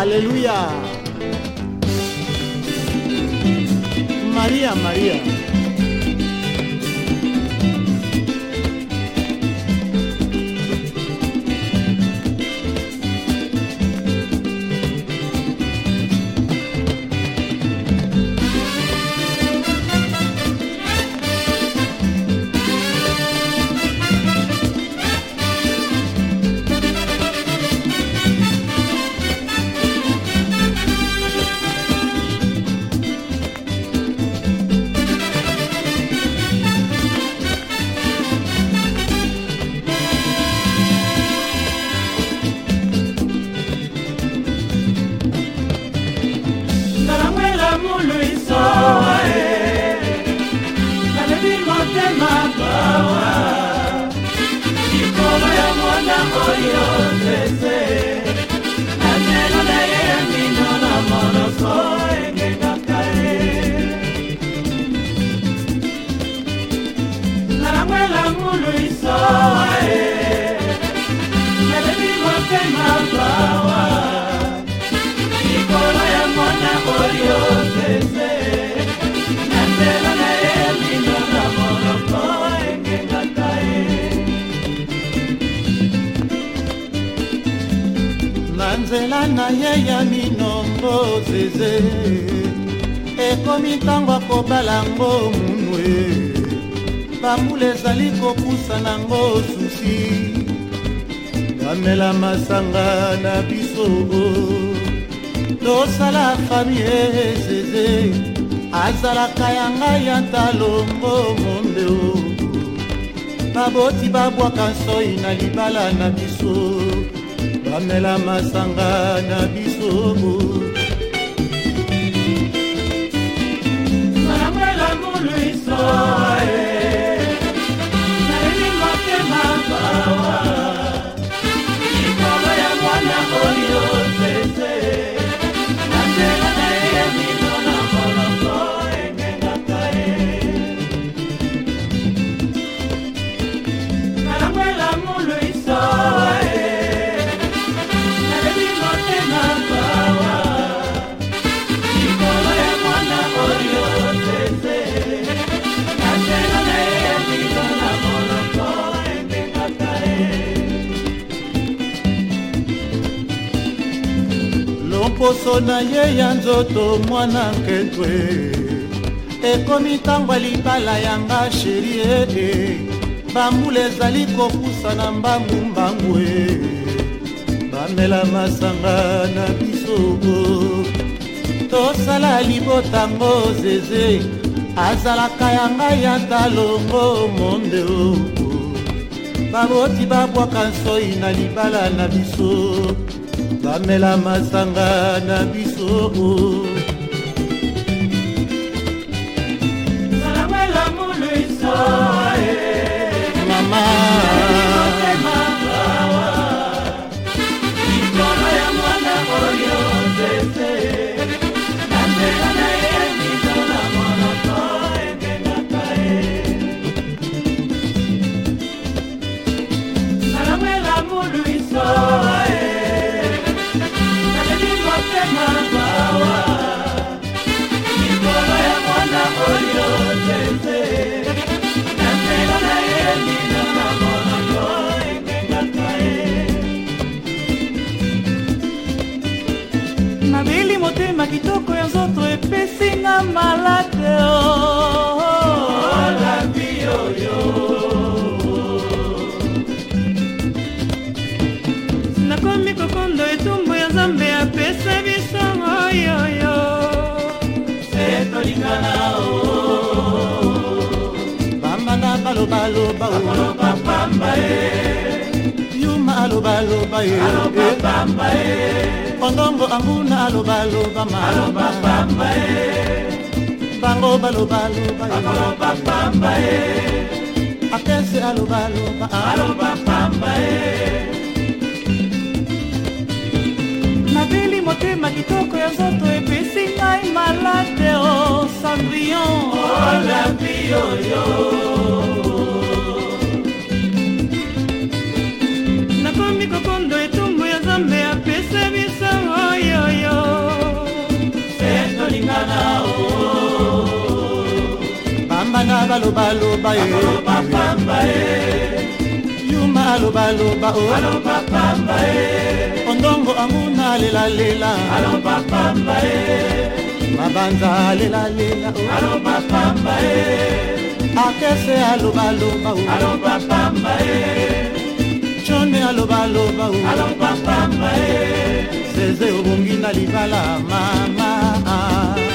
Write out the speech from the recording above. Aleluya. María, María. nzela na ye ya minoko zeze ekomi ntango akobala ngo munwe bambula ezali kopusa nango susi bamela masanga na biso tosala fami ezeze azalaka yanga ya ntalongo monde o baboti babwaka nsoi na libala na biso bamela masanga na bisobo salamwela muluiso eh. poso na ye ya nzoto mwana nketwe ekomi ntango ya libala yanga sheri ee eh, eh. bambula ezali kopusa na mbangumbangu e eh. bamela masanga na biso tosala libotango zeze azalaka yanga ya talongo monde o oh, oh. baboti babwaka nsoi na libala na biso bamela masanga na biso esinga malate oh, oh, oh. olambi oyo nakomi kokondo etumbu ya nzambe apesa biso oyoyo se tolingana bambana balobaloba pamba ye yuma alobaloba ye eh, eh. kondongo anguna alobaloba mapamba e. bango balobalobapamba e. e. akese alobalobaaloba nabeli motema kitoko ya nzoto epesi ngai malade o oh, sandrion olapi oh, oyo oh, balobaloba yuma alobaloba ondongo amuna lelalela mabanza lelalela akese alobaloba chone alobaloba zeze obongi na libala mama ah.